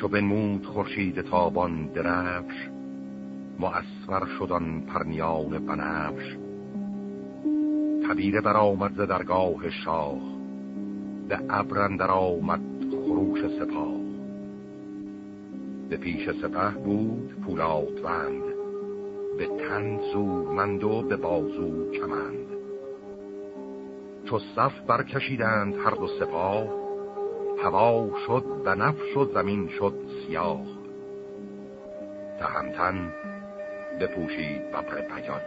چو بنمود خورشید تابان درفش مؤسور شدن پرنیان بنفش. تبیره برآمد ز درگاه شاه به ابرندر آمد خروش سپاه. به پیش سپه بود وند به تن زورمند و به بازو کمند. چو صف برکشیدند هر دو سپاه هوا شد و نف شد زمین شد سیاه. تهمتن بپوشید ببر پیان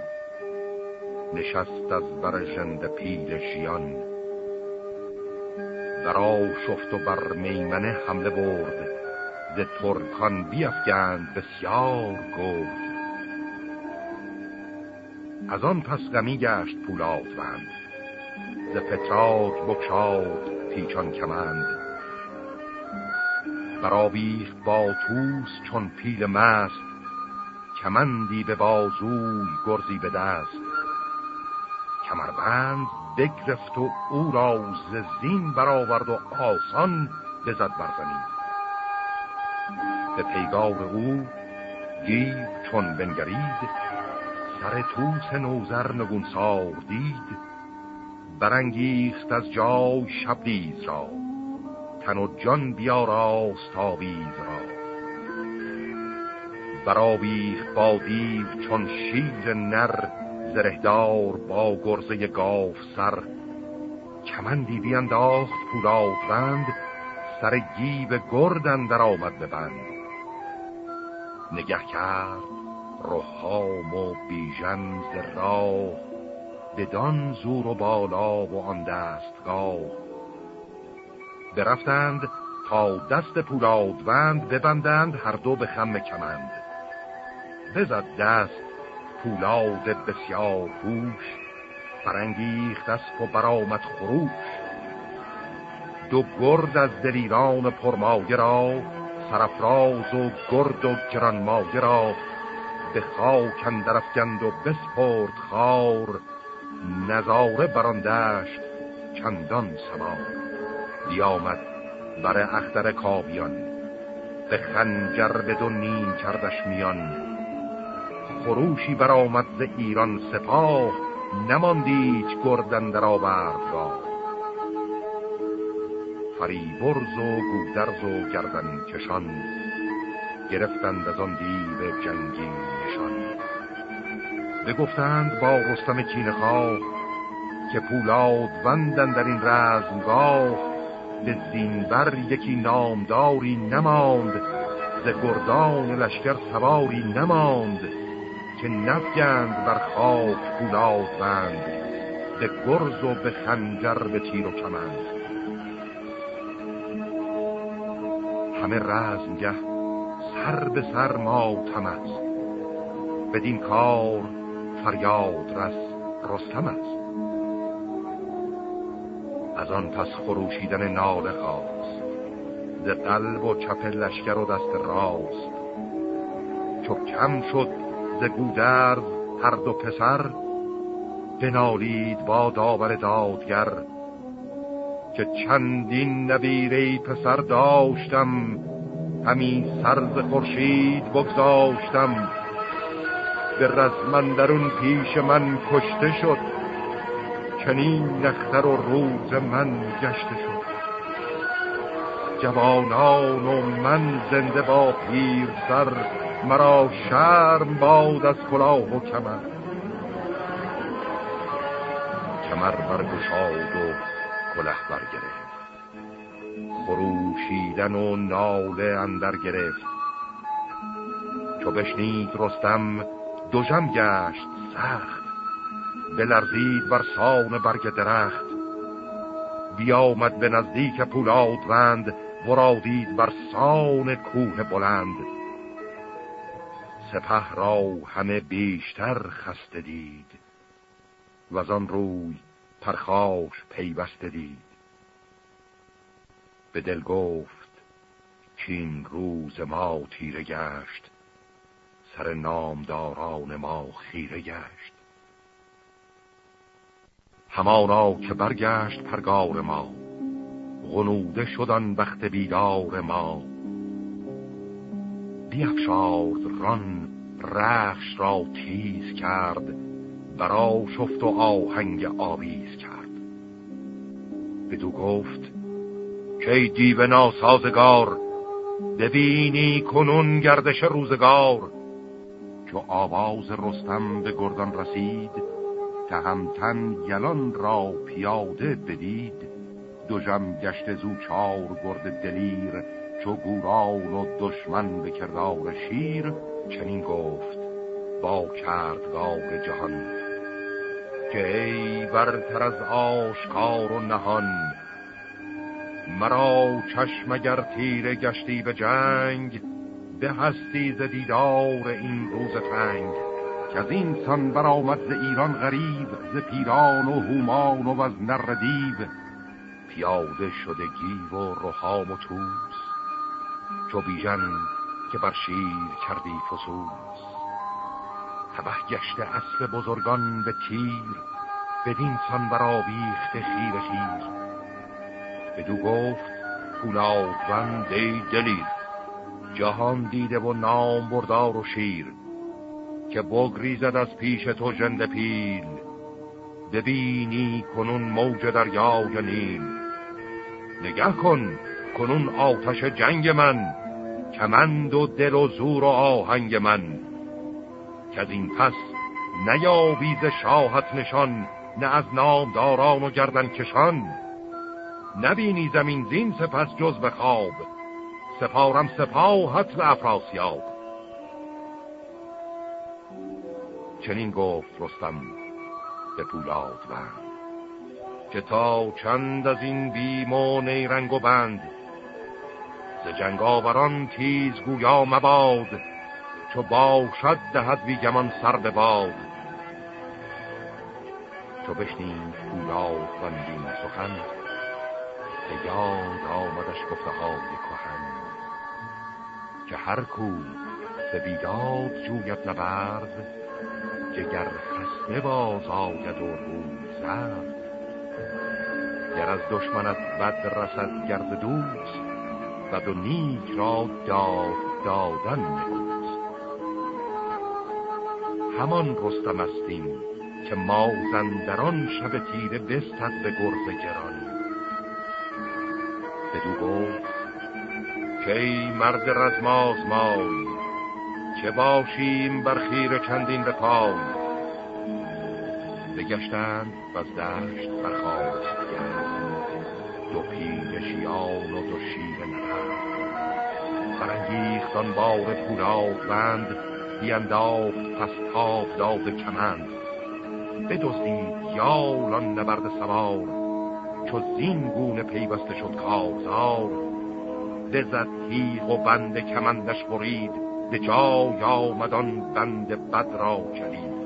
نشست از بر ژند پیل شیان. درا شفت و بر میمنه حمله برد. ز ترکان بیفگند بسیار گفت از آن پس غمی گشت پولاد بند. ز پتراک بکشاد پیچان کمند. برابیخت با توس چون پیل مست کمندی به بازوی گرزی به دست. کمربند بگرفت و او را زین برآورد و آسان بزد بر زمین. به پیگار او گیب چون بنگرید سر توس نوزر نگونسار دید برانگیخت از جای شبدیز را. تن و جان بیاراست آویز را. برابیخت با دیو چون شیر نر زرهدار با گرزه گاف سر. کمندی بینداخت پولاد بند سر گیب گردن در آمد ببند نگه کرد روحام و بیژن ز بدان زور و بالا و آن دستگاه. برفتند تا دست پولادوند ببندند هر دو به خم کمند. بزد دست پولاد بسیار هوش برانگیخت اسب و برآمد خروش. دو گرد از دلیران پرمایه را سرفراز و گرد و گرانمایه را به خاک اندر افگند و بسپرد خار نظاره براندشت چندان سوار بیامد بر اختر کابیان به خنجر به دو نیم کردش میان. خروشی برآمد ز ایران سپاه نماندیچ گردن در آورد را فریبرز و گودرز و گردن کشان گرفتند از آن دیو جنگی نشان. بگفتند با رستم کینخواه که پولاد وندن در این رزمگاه به زینبر یکی نامداری نماند ز گردان لشکر سواری نماند که نفگند بر خاک پولاد بند به گرز و به خنجر به تیر و کمند. همه رزمگه سر به سر ماتم است بدین کار فریاد رس رستم است. از آن پس خروشیدن ناله خواست. ز قلب و چپ لشکر و دست راست. چو کم شد ز گودرز هر دو پسر بنالید با داور دادگر. که چندین نبیره پسر داشتم همین سرز خورشید بگذاشتم. به رزمندرون پیش من کشته شد چنین نختر و روز من گشته شد. جوانان و من زنده با پیر سر مرا شرم باد از کلاه و کمر. کمر برگشاد و کله برگرفت. خروشیدن و ناله اندر گرفت. چو بشنید رستم دوژم گشت سخت. بلرزید بر سان برگ درخت. بیامد به نزدیک پولادوند ورادید بر سان کوه بلند. سپه را همه بیشتر خسته دید و آن روی پرخاش پیوسته دید. به دل گفت چین روز ما تیره گشت سر نامداران ما خیره گشت. همانا که برگشت پرگار ما. غنوده شدن بخت بیدار ما. بیافشارد ران رخش را تیز کرد برا شفت و آهنگ آویز کرد. بدو گفت که دیو ناسازگار ببینی کنون گردش روزگار. چو آواز رستم به گردان رسید تهمتن یلان را پیاده بدید. دو جم گشت زو چار گرد دلیر چو گوران و دشمن به کردار شیر. چنین گفت با کردگار جهان که ای برتر از آشکار و نهان مرا چشم اگر تیره گشتی به جنگ به هستی ز دیدار این روز تنگ. که از این سان برآمد ز ایران غریب ز پیران و هومان و از نر دیو. پیاده شده گیو و رهام و توس چو بیژن که بر شیر کردی فسوس. تبه گشته اسب بزرگان به تیر بدین سان برآویخته خیر خیر بدو گفت پولادوند ای دلیر. جهان دیده و نام بردار و شیر. که بگریزد از پیش تو جند پیل. ببینی کنون موج دریا یا نیل. نگه کن کنون آتش جنگ من کمند و دل و زور و آهنگ من. که از این پس نیاویز شاهت نشان نه از نامداران و گردن کشان. نبینی زمین زین سپس جز به خواب سپارم سپاهت به افراسیاب. چنین گفت رستم به پولاد بند که تا چند از این بیم و نیرنگ و بند ز جنگاوران تیز گویا مباد چو باشد دهد بیگمان سر به باد. چو بشنید پولاد بندین سخن به یاد آمدش گفته های کهن که هر کو به بیداد جوید نبرد جگر خسته باز آید و روی زرد گر از دشمنت بد رسد گرد دوست بد و نیک را داد دادن نگوست همان رستم استیم که ما زندران شب تیره بستد به گرز گران. بدو گفت که ای مرد رزماز مای چه باشیم بر خیر چندین به پای. بگشتند و از دشت برخواست دو پیل شیان و دو شیر نرد برانگیختان بار پولاد بند بینداخت پس تاب داد کمند بدزدید یالان نبرد سوار چو زین گونه پیوسته شد کارزار. بزد تیغ و بند کمندش برید به جای آمدان بند بد را کلید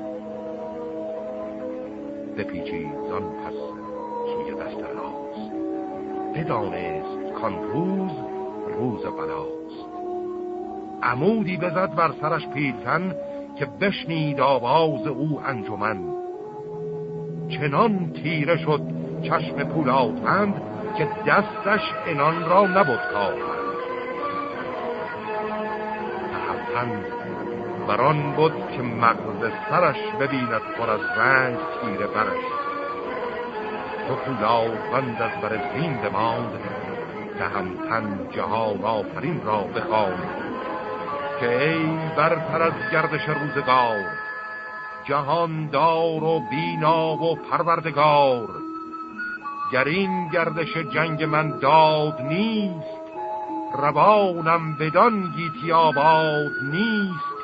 بپیچید زان پس سوی دست راست. بدانست کان روز روز بلاست. عمودی بزد بر سرش پیلتن که بشنید آواز او انجمن. چنان تیره شد چشم پولادمند که دستش انان را نبود کارمند تهمتن بران بود که مغز سرش ببیند پر از رنگ تیره برش. تو پولادمند از بر زین بماند تهمتن جهان آفرین را بخواند. که ای برتر از گردش روزگار جهاندار و بینا و پروردگار گر این گردش جنگ من داد نیست روانم بدان گیتی آباد نیست.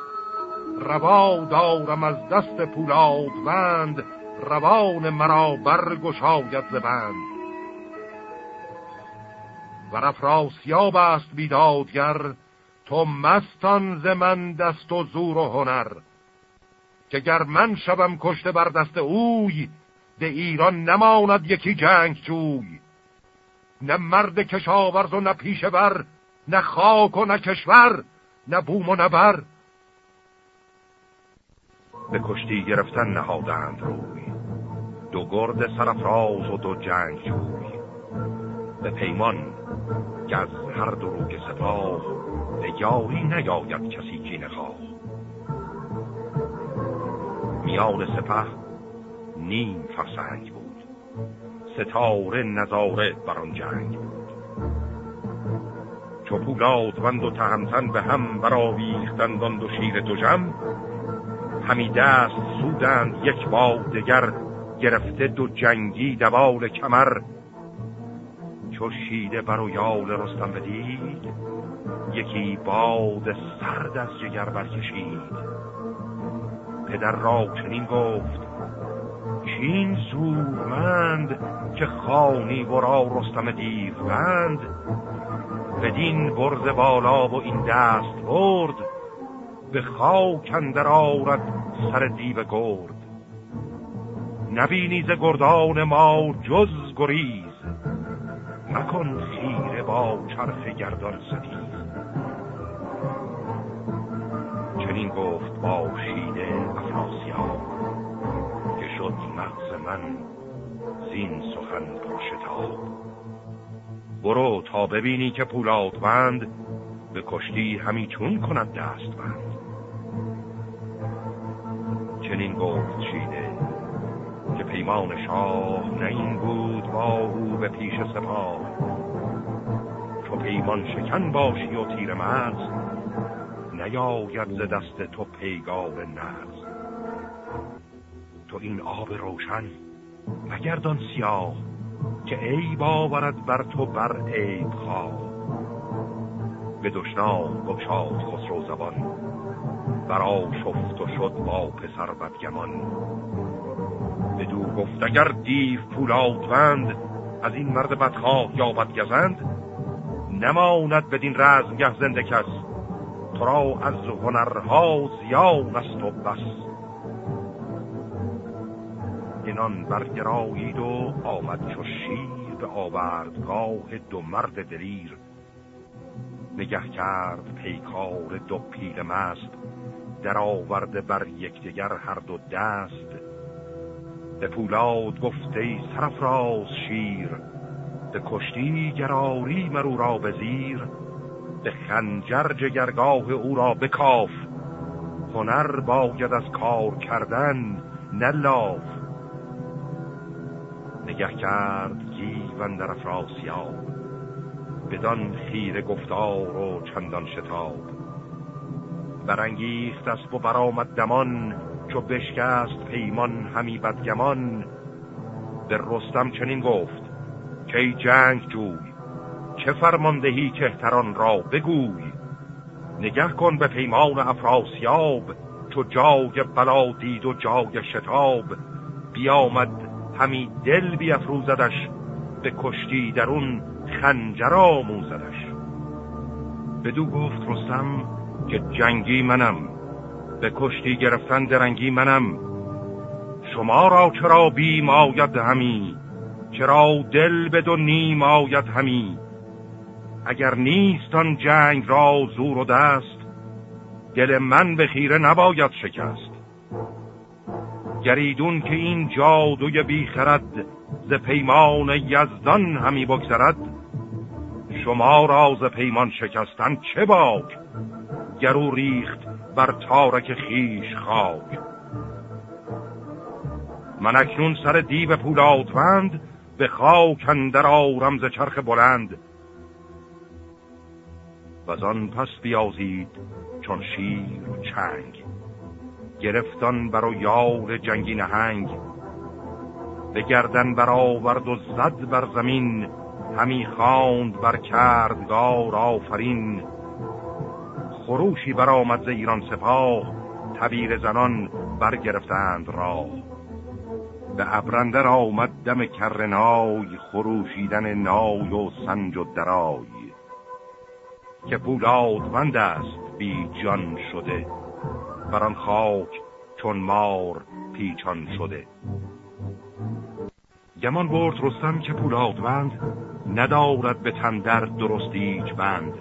روا دارم از دست پولاد وند روان مرا برگشاید زبند و افراسیاب است بیدادگر. تو مستان ز من دست و زور و هنر. که گر من شبم کشته بر دست اوی به ایران نماند یکی جنگ جوی. نه مرد کشاورز و نه پیشور نه خاک و نه کشور نه بوم و نه بر. به کشتی گرفتن نهادند روی. دو گرد سرفراز و دو جنگ جوی. به پیمان که از هر دروگ سپاه به یاری نیاید کسی کین خواه میان سپه نیم فرسنگ بود. ستاره نظاره بر آن جنگ بود. چو وند و تهمتن به هم براویختند آن دو شیر جم. همی دست سودند یک با دگر گرفته دو جنگی دوال کمر. چو شیده بر و یال رستم بدید یکی باد سرد از جگر برکشید. پدر را چنین گفت چین زورمند که خانی ورا رستم دیوبند. بدین برز بالا و این دست برد به خاک اندر آرد سر دیو گرد. نبینی ز گردان ما جز گریز مکن خیره با چرخ گردان سدید چنین گفت با شیده افراسیاب که شد مغز من زین سخن پرشتاب برو تا ببینی که بند به کشتی همی چون کند دست بند چنین گفت شیده که پیمان شاه نه این بود با او به پیش سپاه. چو پیمان شکن باشی و تیر مرز نیاید ز دست تو پیگار نرز. تو این آب روشن مگردان سیاه که ای باورد بر تو بر عیب خواه. به دشنام گشاد خسرو زبان. برا شفت و شد با پسر بدگمان. بدو گفت اگر دیو پولادوند از این مرد بدخواه یا بدگزند نماند بدین رزمگه زنده کس. تو را از هنرها زیان است و بس. اینان برگرایید و آمد چو شیر به آوردگاه دو مرد دلیر. نگه کرد پیکار دو پیل مست در آورده بر یکدیگر هر دو دست. به پولاد گفته سرفراز شیر به کشتی گراری مرو را بزیر به خنجر جگرگاه او را بکاف هنر باید از کار کردن نلاف نگه کرد گیون در افراسیاب بدان خیر گفتار و چندان شتاب. برانگیخت اسب و برآمد دمان چو بشکست پیمان همی بدگمان. به رستم چنین گفت که جنگ جوی چه فرماندهی کهتران را بگوی؟ نگه کن به پیمان افراسیاب تو جای بلا دید و جای شتاب. بیامد همی دل بیافروزدش به کشتی درون خنجر آموزدش. بدو گفت رستم که جنگی منم به کشتی گرفتن درنگی منم. شما را چرا بیم آید همی چرا دل به دو نیم آید همی؟ اگر نیستان جنگ را زور و دست دل من به خیره نباید شکست. گریدون که این جادوی بیخرد ز پیمان یزدان همی بگذرد. شما را ز پیمان شکستن چه باک؟ گرو ریخت بر تارک خیش خاک. من اکنون سر دیو پولادوند به خاک اندر آرم ز چرخ بلند. و آن پس بیازید چون شیر و چنگ. گرفتان بر و یار جنگی نهنگ. به گردن برآورد و زد بر زمین همی خواند بر کردگار آفرین. خروشی برآمد ز ایران سپاه تبیر زنان برگرفتند را به ابرندر آمد دم کرنای خروشیدن نای و سنج و درای. که پولادوند است بی جان شده. بران خاک چون مار پیچان شده. گمان برد رستم که پولادوند ندارد به تندر درستیج بند.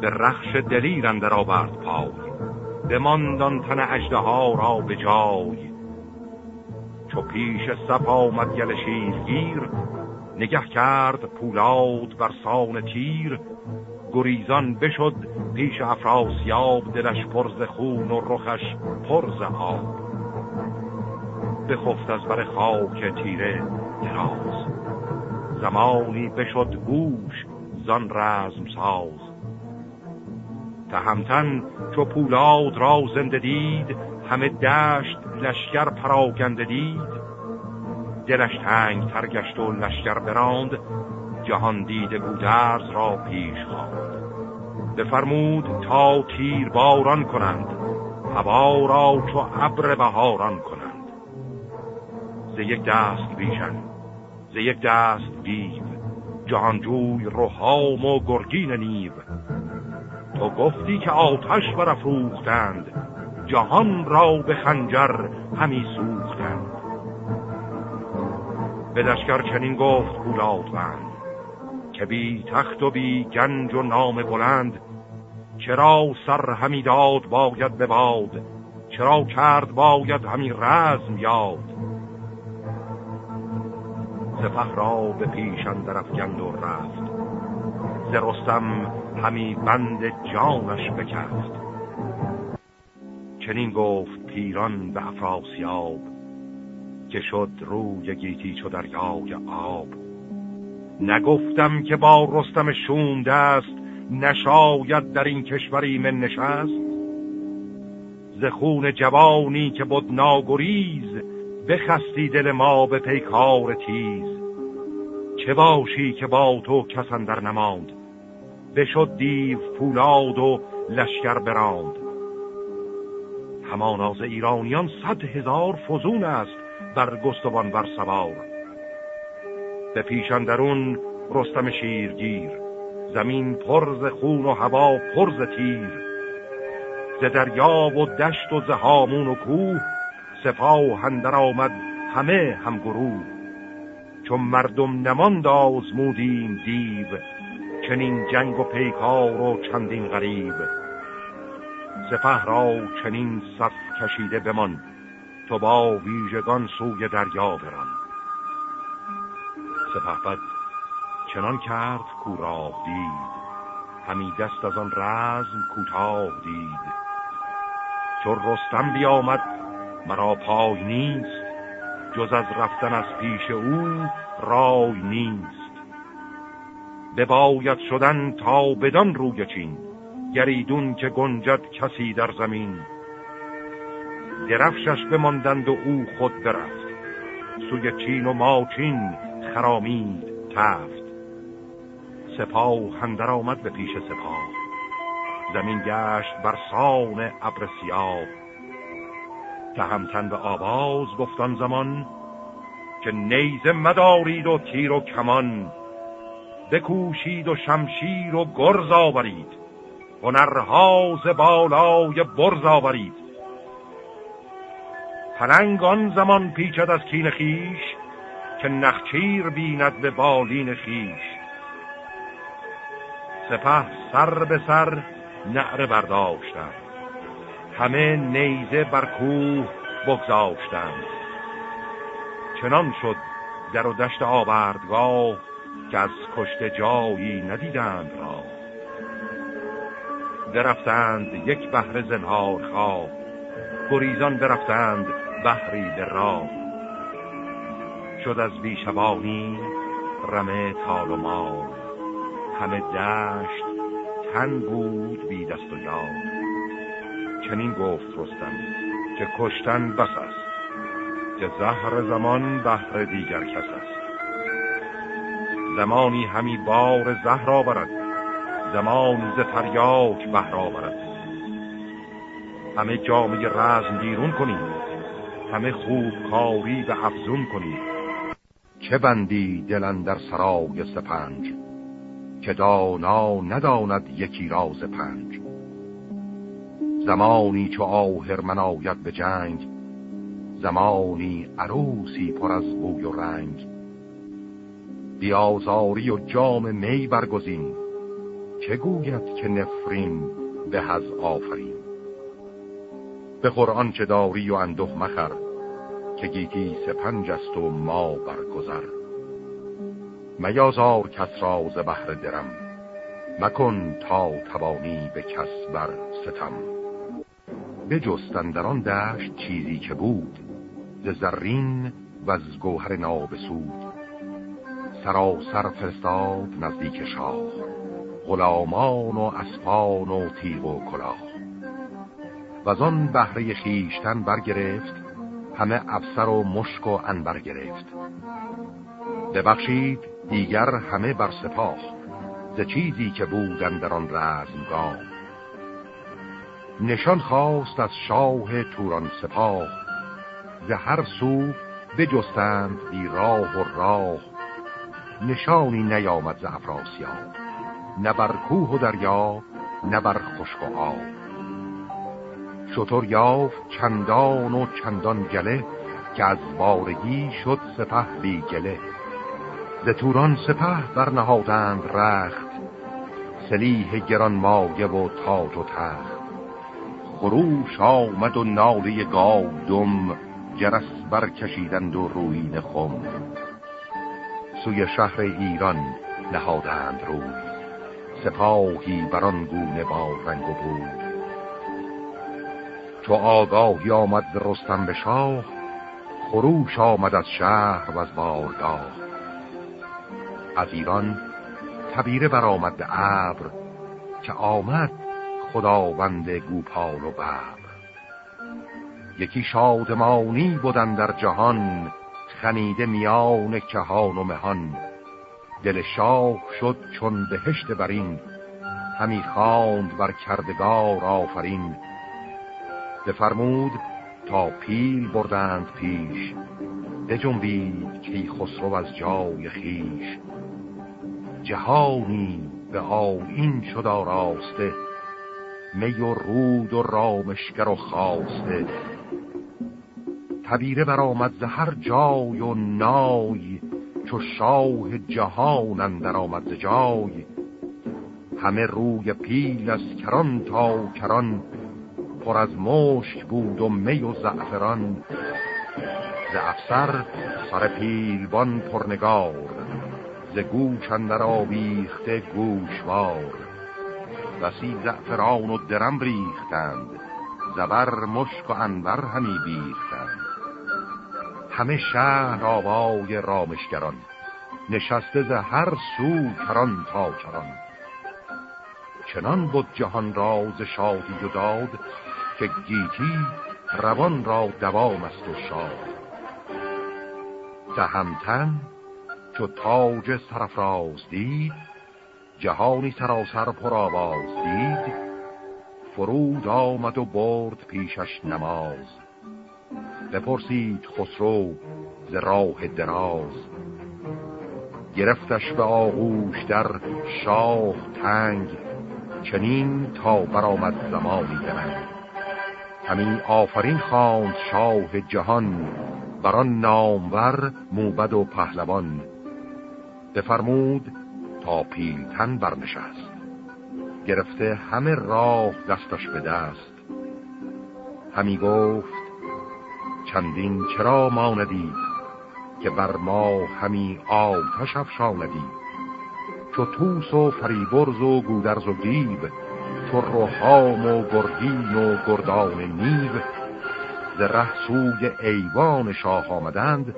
به رخش دلیر اندر آورد پای بماندان تن اجده ها را به جای. چو پیش سپ آمد گل گیر نگه کرد پولاد بر سان تیر. گریزان بشد پیش افراسیاب دلش پرز خون و رخش پرز آب. بخفت از بر خاک تیره دراز. زمانی بشد گوش زان رزم ساز. تهمتن چو پولاد را زنده دید همه دشت لشکر پراکنده دید. دلش تنگ ترگشت و لشکر براند جهان دیده گودرز را پیش خواند بفرمود تا تیر باران کنند هوا را چو ابر بهاران کنند. ز یک دست بیشن ز یک دست دیو جهانجوی روحام و گرگین نیو. تو گفتی که آتش برافروختند جهان را به خنجر همی سوختند. به لشکر چنین گفت بولادوند که بی تخت و بی گنج و نام بلند چرا سر همی داد باید به باد چرا کرد باید همی رزم یاد. سپه را به پیشن درفگند و رفت ز رستم همی بند جانش بکفت. چنین گفت پیران به افراسیاب که شد روی گیتی چو دریای آب. نگفتم که با رستم شوم دست نشاید در این کشوری من نشست؟ ز خون جوانی که بود ناگریز بخستی دل ما به پیکار تیز. چه باشی که با تو کسان در نماند؟ بشد دیو پولاد و لشکر براند. همانا ز ایرانیان صد هزار فزون است بر گستوان بر سوار. به پیشان درون رستم شیرگیر. زمین پرز خون و هوا پرز تیر. ز دریا و دشت و زهامون و کوه سپاه هندر آمد همه هم گروه. چون مردم نماند آزمودیم دیو چنین جنگ و پیکار و چندین غریب. سپه را چنین صف کشیده بمان تو با ویژگان سوی دریا بران. سپه بد چنان کرد کوراه دید. همی دست از آن رزم کوتاه دید. چون رستم بیامد مرا پای نیست. جز از رفتن از پیش او رای نیست. بباید شدن تا بدان روی چین. گریدون که گنجد کسی در زمین. درفشش بماندند و او خود برفت. سوی چین و ماچین خرامید تفت. سپاه هندر آمد به پیش سپاه. زمین گشت بر سان ابر سیاه. تهمتن به آواز گفتان زمان که نیزه مدارید و تیر و کمان. بکوشید و شمشیر و گرز آورید. هنرها بالای برز آورید. پلنگ آن زمان پیچد از کین خیش. که نخچیر بیند به بالین خیش سپه سر به سر نعره برداشتند. همه نیزه بر کوه بگذاشتند. چنان شد در و دشت آوردگاه که از کشته جایی ندیدند را. درفتند یک بهر زنهار خواه گریزان برفتند بحری به راه. شد از بیشبانی رمه تال و مال همه دشت تن بود بی دست و یاد. چنین گفت رستم که کشتن بس است که زهر زمان بهر دیگر کس است. زمانی همی بار زهر آورد زمانی ز تریاک بهر آورد. همه جامعه رزم بیرون کنید همه خوب کاری به افزون کنید چه بندی دلن در سرای سپنج؟ که دانا نداند یکی راز پنج. زمانی چو آهر آید به جنگ زمانی عروسی پر از بوی و رنگ. بیازاری و جام می برگزین که گوید که نفرین به از آفرین؟ به قرآن چه داری و اندوه مخر که گیتی سپنج است و ما برگذر میازار کس راز درم. مکن تا توانی به کس بر ستم. بجستن در آن دشت چیزی که بود ز زرین و از گوهر نابسود. سراسر فرستاد نزدیک شاه غلامان و اسپان و تیغ و کلاه. و آن بهره خیشتن برگرفت همه افسر و مشک و انبر گرفت. ببخشید دیگر همه بر سپاه ز چیزی که بودن در آن رزمگاه. نشان خواست از شاه توران سپاه ز هر سو بجستند بی راه و راه. نشانی نیامد ز افراسیاب نه بر کوه و دریا نه بر خشک و آب. شطور یافت چندان و چندان گله که از بارگی شد سپه بی گله. ز توران سپه برنهادند رخت سلیح گران مایه و تاج و تخت. خروش آمد و ناله گاو دم جرس برکشیدند و روین خم. سوی شهر ایران نهادند روی سپاهی بران گونه با رنگ و بود چو آگاهی آمد رستم به شاه خروش آمد از شهر و از بارگاه. از ایران تبیره برآمد به ابر که آمد خداوند گوپال و ببر. یکی شادمانی بودن در جهان خنیده میان کهان و مهان. دل شاه شد چون بهشت برین همی خواند بر کردگار آفرین. بفرمود تا پیل بردند پیش بجنبید که خسرو از جای خیش جهانی به آین شد آراسته می و رود و رامشگر و خواسته تبیره برآمد ز هر جای و نای چو شاه جهان اندر آمد ز جای. همه روی پیل از کران تا کران پر از مشک بود و می و زعفران. ز افسر سر پیلبان پرنگار ز گوش اندر آویخته گوشوار. بسی زعفران و درم ریختند زبر مشک و انبر همی بیختند. همه شهر آوای رامشگران نشسته ز هر سو کران تا کران. چنان بود جهان راز شادی و داد که گیتی روان را دوام است و شاد. تهمتن چو تاج سرفراز دید جهانی سراسر پر آواز دید فرود آمد و برد پیشش نماز. بپرسید خسرو ز راه دراز. گرفتش به آغوش در شاه تنگ چنین تا برآمد زمانی درنگ همین آفرین خواند شاه جهان بران نامور موبد و پهلوان. بفرمود تا پیلتن برنشست. گرفته همه راه دستش به دست. همی گفت چندین چرا ماندی که بر ما همی آتش افشاندی؟ چو توس و فریبرز و گودرز و گیب چو روحام و گردین و گردان نیو ز ره سوی ایوان شاه آمدند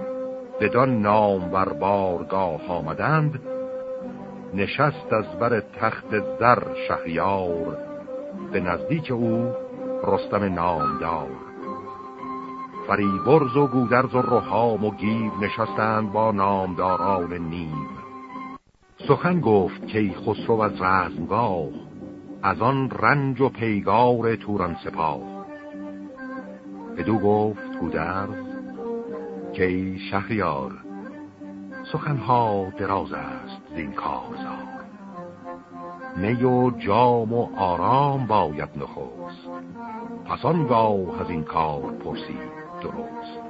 بدان نام بر بارگاه آمدند نشست از بر تخت زر شهریار به نزدیک او رستم نامدار. فریبرز و گودرز و روحام و گیو نشستند با نامداران نیو. سخن گفت که خسرو از رزمگاه از آن رنج و پیگار توران سپاه. بدو گفت گودرز که شهریار سخنها دراز است زین کارزار. می و جام و آرام باید نخوست پس آنگاه از این کار پرسید درست.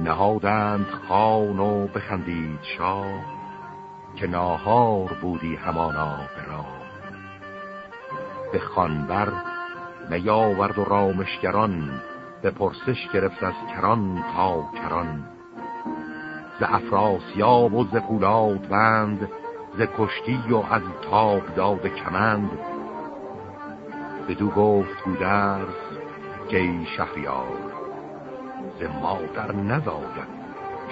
نهادند خان و بخندید شاه که ناهار بودی همانا برا به خانبر میاورد و رامشگران به پرسش گرفت از کران تا کران. ز افراسیاب و ز پولاد بند ز کشتی و از تاب داد کمند بدو گفت گودرز که ای شهریار ز مادر نزاید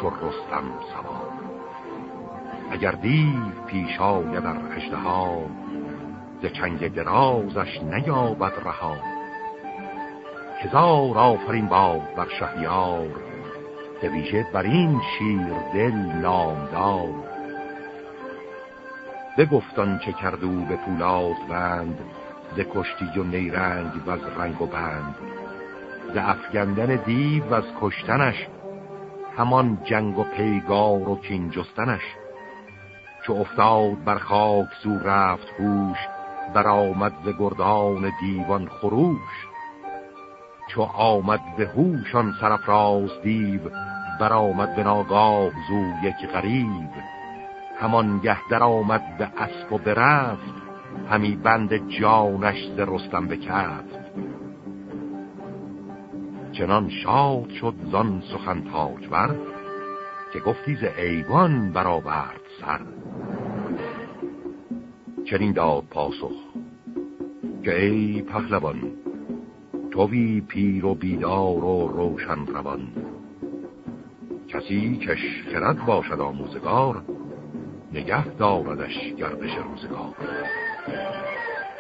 چو رستم سوار. اگر دیو پیش آید در اجدها ز چنگ درازش نیابد رها. هزار آفرین باد بر شهریار به ویژه بر این شیر دل نامدار. بگفتان چه کردو به پولاد بند ز کشتی و نیرنگ و از رنگ و بند. ز افگندن دیو و از کشتنش همان جنگ و پیگار و کین جستنش. چو افتاد بر خاک زو رفت هوش برآمد ز گردان دیوان خروش. چو آمد به هوشان سرفراز دیو برآمد به ناگاه زو یک غریب. همان گه در آمد به اسب و برفت همی بند جانش ز رستم بکفت چنان شاد شد زان سخن تاجور که گفتی ز ایوان برآورد سر. چنین داد پاسخ که ای پهلوان توی پیر و بیدار و روشن روان. کسی کش خرد باشد آموزگار نگه داردش گردش روزگار.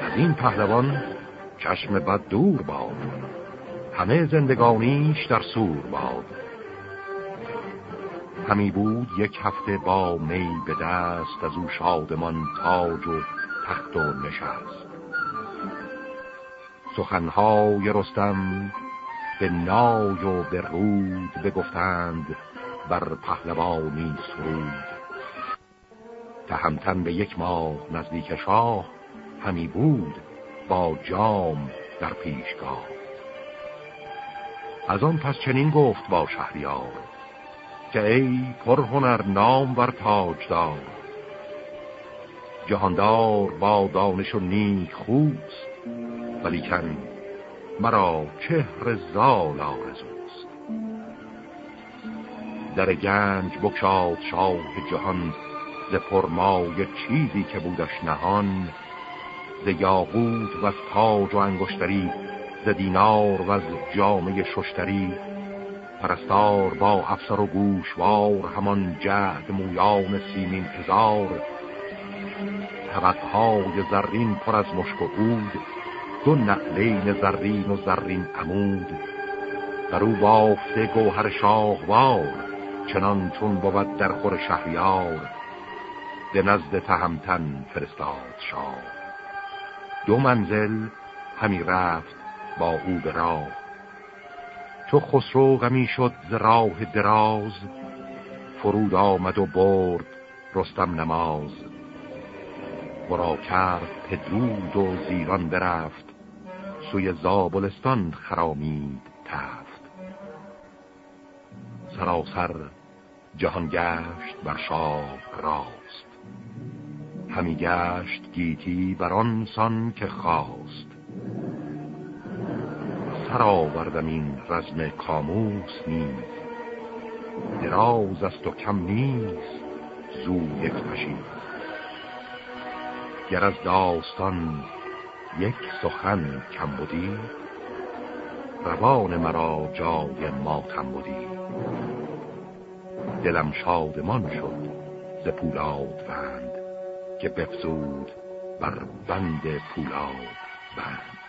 از این پهلوان چشم بد دور باد همه زندگانیش در سور باد. همی بود یک هفته با می به دست از او شادمان تاج و تخت و نشست. سخنهای رستم به نای و به رود بگفتند بر پهلوانی سرود. تهمتن به یک ماه نزدیک شاه همی بود با جام در پیشگاه. از آن پس چنین گفت با شهریار که ای پرهنر نام ور تاجدار جهاندار با دانش و نیک خوست ولیکن مرا چهر زال آرزوست. در گنج بکشاد شاه جهان ز پرمای چیزی که بودش نهان ز یاقوت و از تاج و انگشتری ز دینار و از جامعه ششتری. پرستار با افسر و گوشوار همان جهد مویان سیمین هزار. طبقهای زرین پر از مشک و بود دو نقلین زرین و زرین عمود. در او بافته گوهر شاهوار چنان چون بود در خور شهریار. به نزد تهمتن فرستاد شاه. دو منزل همی رفت با او به راه. چو خسرو غمی شد ز راه دراز فرود آمد و برد رستم نماز. ورا کرد پدرود و زیران برفت سوی زابلستان خرامید تفت. سراسر جهان گشت بر شاه راست همی گشت گیتی بر آن سان که خواست. سر آوردم این رزم کاموس نیز دراز است و کم نیست زو یک پشید گر از داستان یک سخن کم بودی روان مرا جای ماتم بودی. دلم شادمان شد ز پولاد بند که بفزود بر بند پولاد بند.